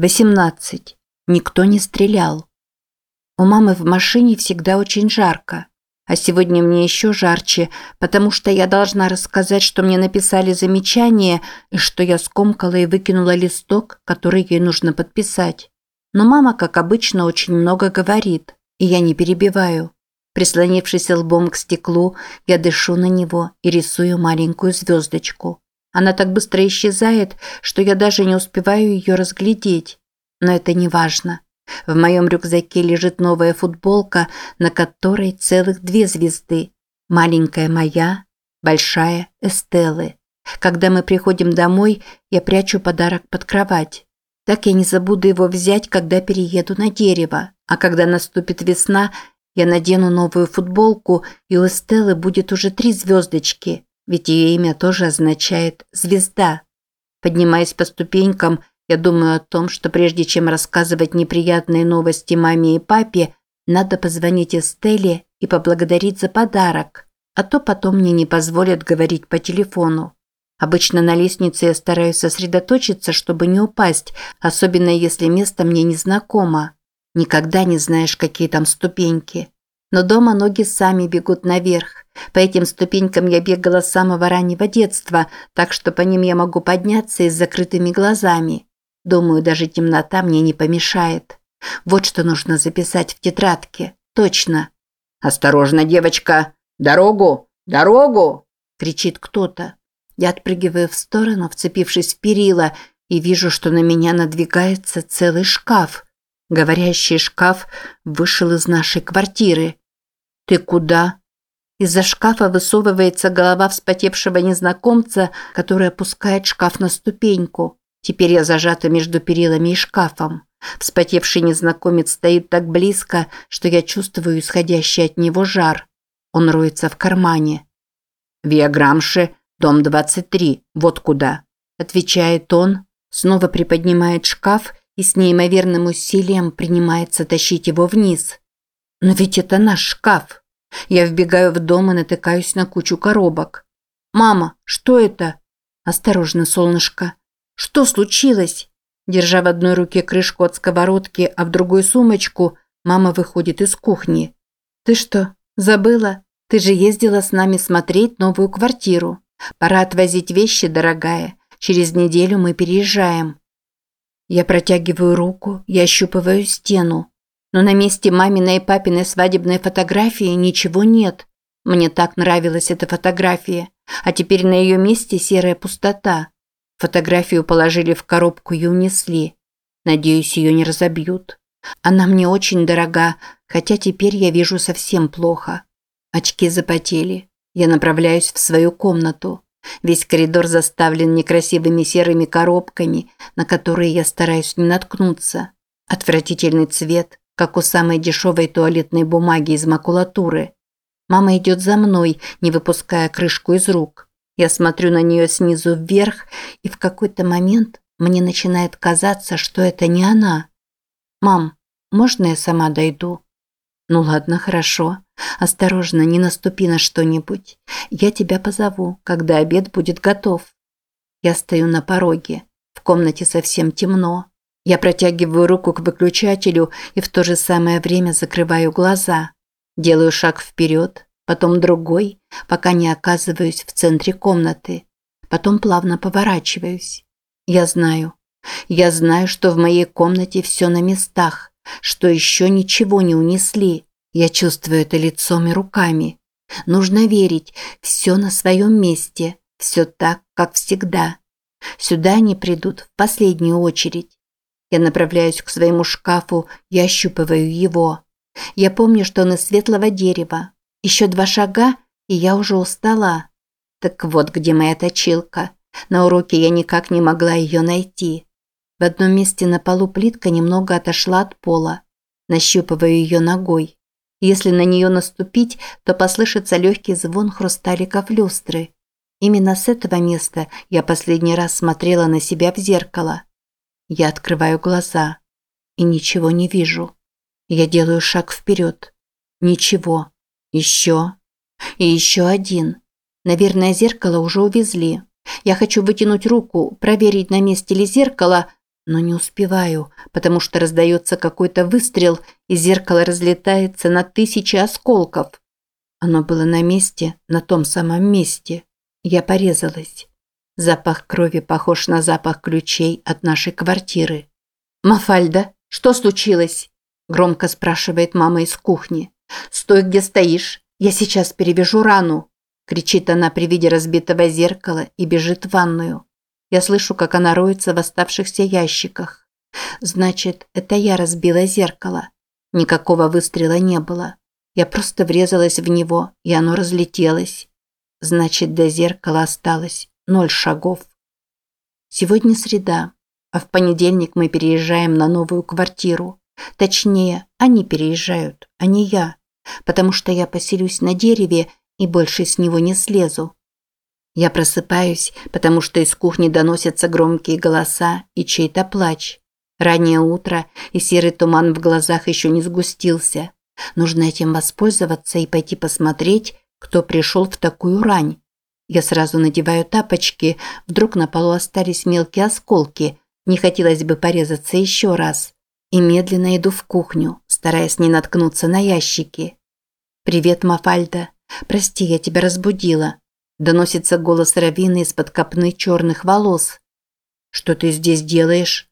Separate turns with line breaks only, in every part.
18. Никто не стрелял. У мамы в машине всегда очень жарко. А сегодня мне еще жарче, потому что я должна рассказать, что мне написали замечание и что я скомкала и выкинула листок, который ей нужно подписать. Но мама, как обычно, очень много говорит, и я не перебиваю. Прислонившись лбом к стеклу, я дышу на него и рисую маленькую звездочку. Она так быстро исчезает, что я даже не успеваю ее разглядеть. Но это не важно. В моем рюкзаке лежит новая футболка, на которой целых две звезды. Маленькая моя, большая Эстеллы. Когда мы приходим домой, я прячу подарок под кровать. Так я не забуду его взять, когда перееду на дерево. А когда наступит весна, я надену новую футболку, и у Эстеллы будет уже три звездочки, ведь ее имя тоже означает «звезда». Поднимаясь по ступенькам, я думаю о том, что прежде чем рассказывать неприятные новости маме и папе, надо позвонить Эстелле и поблагодарить за подарок, а то потом мне не позволят говорить по телефону. Обычно на лестнице я стараюсь сосредоточиться, чтобы не упасть, особенно если место мне незнакомо. Никогда не знаешь, какие там ступеньки. Но дома ноги сами бегут наверх. По этим ступенькам я бегала с самого раннего детства, так что по ним я могу подняться и с закрытыми глазами. Думаю, даже темнота мне не помешает. Вот что нужно записать в тетрадке. Точно.
«Осторожно, девочка! Дорогу! Дорогу!» – кричит кто-то.
Я отпрыгиваю в сторону, вцепившись в перила, и вижу, что на меня надвигается целый шкаф. Говорящий шкаф вышел из нашей квартиры. «Ты куда?» Из-за шкафа высовывается голова вспотевшего незнакомца, который опускает шкаф на ступеньку. Теперь я зажата между перилами и шкафом. Вспотевший незнакомец стоит так близко, что я чувствую исходящий от него жар. Он роется в кармане.
«Виаграмше, дом 23, вот куда», – отвечает он, снова приподнимает шкаф и с неимоверным усилием принимается тащить его вниз.
«Но ведь это наш шкаф!» Я вбегаю в дом и натыкаюсь на кучу коробок. «Мама, что это?» «Осторожно, солнышко!» Что случилось? Держа в одной руке крышку от сковородки, а в другой сумочку, мама выходит из кухни. Ты что, забыла? Ты же ездила с нами смотреть новую квартиру. Пора отвозить вещи, дорогая. Через неделю мы переезжаем. Я протягиваю руку, я ощупываю стену. Но на месте маминой и папиной свадебной фотографии ничего нет. Мне так нравилась эта фотография. А теперь на ее месте серая пустота. Фотографию положили в коробку и унесли. Надеюсь, ее не разобьют. Она мне очень дорога, хотя теперь я вижу совсем плохо. Очки запотели. Я направляюсь в свою комнату. Весь коридор заставлен некрасивыми серыми коробками, на которые я стараюсь не наткнуться. Отвратительный цвет, как у самой дешевой туалетной бумаги из макулатуры. Мама идет за мной, не выпуская крышку из рук. Я смотрю на нее снизу вверх, и в какой-то момент мне начинает казаться, что это не она. «Мам, можно я сама дойду?» «Ну ладно, хорошо. Осторожно, не наступи на что-нибудь. Я тебя позову, когда обед будет готов». Я стою на пороге. В комнате совсем темно. Я протягиваю руку к выключателю и в то же самое время закрываю глаза. Делаю шаг вперед, потом другой, пока не оказываюсь в центре комнаты. Потом плавно поворачиваюсь. Я знаю. Я знаю, что в моей комнате все на местах, что еще ничего не унесли. Я чувствую это лицом и руками. Нужно верить, все на своем месте, все так, как всегда. Сюда они придут в последнюю очередь. Я направляюсь к своему шкафу и ощупываю его. Я помню, что он из светлого дерева, еще два шага, и я уже устала. Так вот где моя точилка. На уроке я никак не могла ее найти. В одном месте на полу плитка немного отошла от пола. Нащупываю ее ногой. Если на нее наступить, то послышится легкий звон хрусталиков люстры. Именно с этого места я последний раз смотрела на себя в зеркало. Я открываю глаза и ничего не вижу. Я делаю шаг вперед. Ничего. Еще. И еще один. Наверное, зеркало уже увезли. Я хочу вытянуть руку, проверить, на месте ли зеркало, но не успеваю, потому что раздается какой-то выстрел, и зеркало разлетается на тысячи осколков. Оно было на месте, на том самом месте. Я порезалась. Запах крови похож на запах ключей от нашей квартиры. «Мафальда, что случилось?» – громко спрашивает мама из кухни. «Стой, где стоишь. Я сейчас перевяжу рану», – кричит она при виде разбитого зеркала и бежит в ванную. Я слышу, как она роется в оставшихся ящиках. Значит, это я разбила зеркало. Никакого выстрела не было. Я просто врезалась в него, и оно разлетелось. Значит, до зеркала осталось ноль шагов. Сегодня среда, а в понедельник мы переезжаем на новую квартиру. Точнее, они переезжают, а не я, потому что я поселюсь на дереве и больше с него не слезу. Я просыпаюсь, потому что из кухни доносятся громкие голоса и чей-то плач. Раннее утро, и серый туман в глазах еще не сгустился. Нужно этим воспользоваться и пойти посмотреть, кто пришел в такую рань. Я сразу надеваю тапочки, вдруг на полу остались мелкие осколки, не хотелось бы порезаться еще раз. И медленно иду в кухню, стараясь не наткнуться на ящики. «Привет, Мафальда. Прости, я тебя разбудила. Доносится голос Равины из-под копны черных волос. «Что ты здесь делаешь?»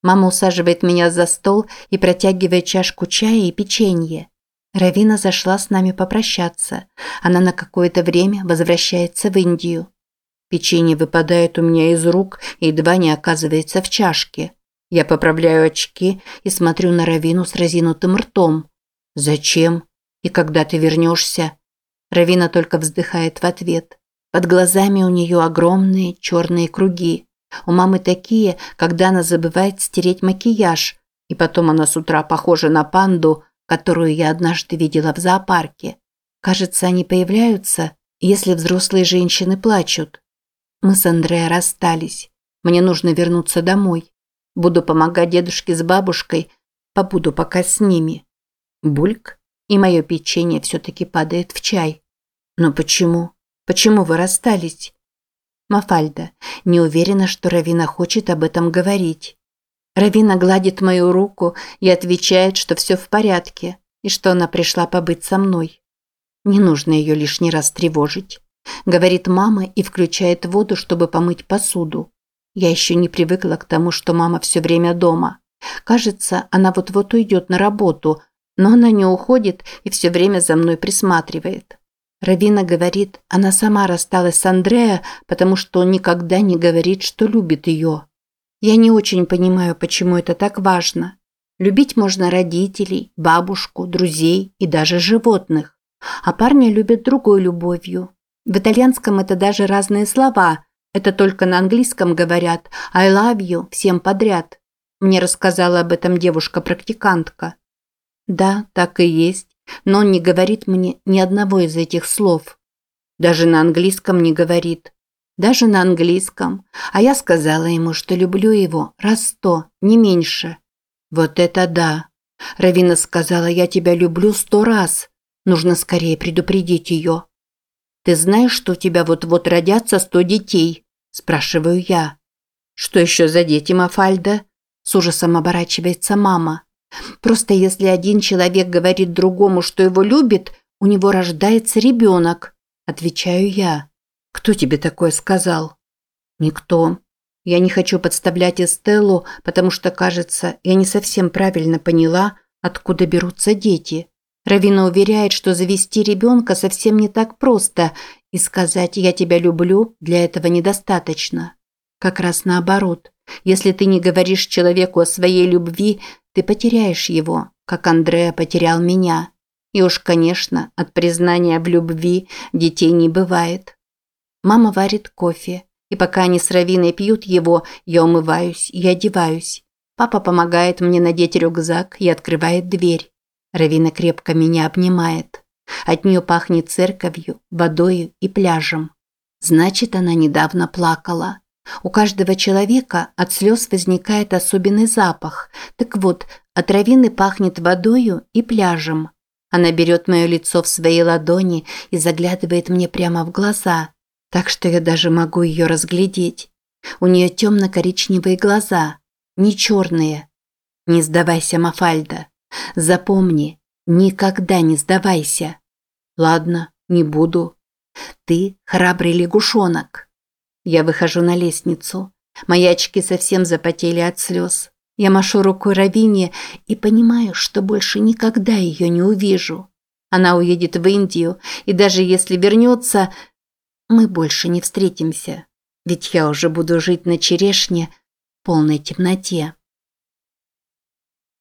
Мама усаживает меня за стол и протягивает чашку чая и печенье. Равина зашла с нами попрощаться. Она на какое-то время возвращается в Индию. Печенье выпадает у меня из рук и едва не оказывается в чашке. Я поправляю очки и смотрю на Равину с разинутым ртом. «Зачем? И когда ты вернешься?» Равина только вздыхает в ответ. Под глазами у нее огромные черные круги. У мамы такие, когда она забывает стереть макияж, и потом она с утра похожа на панду, которую я однажды видела в зоопарке. Кажется, они появляются, если взрослые женщины плачут. Мы с Андреа расстались. Мне нужно вернуться домой. Буду помогать дедушке с бабушкой, побуду пока с ними. Бульк, и мое печенье все-таки падает в чай. Но почему? Почему вы расстались? Мафальда, не уверена, что Равина хочет об этом говорить. Равина гладит мою руку и отвечает, что все в порядке и что она пришла побыть со мной. Не нужно ее лишний раз тревожить. Говорит мама и включает воду, чтобы помыть посуду. Я еще не привыкла к тому, что мама все время дома. Кажется, она вот-вот уйдет на работу, но она не уходит и все время за мной присматривает. Равина говорит, она сама рассталась с Андреа, потому что он никогда не говорит, что любит ее. Я не очень понимаю, почему это так важно. Любить можно родителей, бабушку, друзей и даже животных. А парни любят другой любовью. В итальянском это даже разные слова. Это только на английском говорят «I love you» всем подряд. Мне рассказала об этом девушка-практикантка. Да, так и есть но он не говорит мне ни одного из этих слов. Даже на английском не говорит. Даже на английском. А я сказала ему, что люблю его раз сто, не меньше. Вот это да. Равина сказала, я тебя люблю сто раз. Нужно скорее предупредить ее. Ты знаешь, что у тебя вот-вот родятся сто детей? Спрашиваю я. Что еще за дети, Мафальда? С ужасом оборачивается мама. Просто если один человек говорит другому, что его любит, у него рождается ребенок. Отвечаю я. Кто тебе такое сказал? Никто. Я не хочу подставлять Эстеллу, потому что, кажется, я не совсем правильно поняла, откуда берутся дети. Равина уверяет, что завести ребенка совсем не так просто, и сказать «я тебя люблю» для этого недостаточно. Как раз наоборот. Если ты не говоришь человеку о своей любви, ты потеряешь его, как Андреа потерял меня. И уж, конечно, от признания в любви детей не бывает. Мама варит кофе, и пока они с Равиной пьют его, я умываюсь и одеваюсь. Папа помогает мне надеть рюкзак и открывает дверь. Равина крепко меня обнимает. От нее пахнет церковью, водой и пляжем. Значит, она недавно плакала. У каждого человека от слез возникает особенный запах. Так вот, от равины пахнет водою и пляжем. Она берет мое лицо в свои ладони и заглядывает мне прямо в глаза, так что я даже могу ее разглядеть. У нее темно-коричневые глаза. не черные. Не сдавайся, Мафальда. Запомни, никогда не сдавайся. Ладно, не буду. Ты храбрый лягушонок. Я выхожу на лестницу. Мои очки совсем запотели от слез. Я машу рукой Равине и понимаю, что больше никогда ее не увижу. Она уедет в Индию, и даже если вернется, мы больше не встретимся. Ведь я уже буду жить на черешне в полной темноте.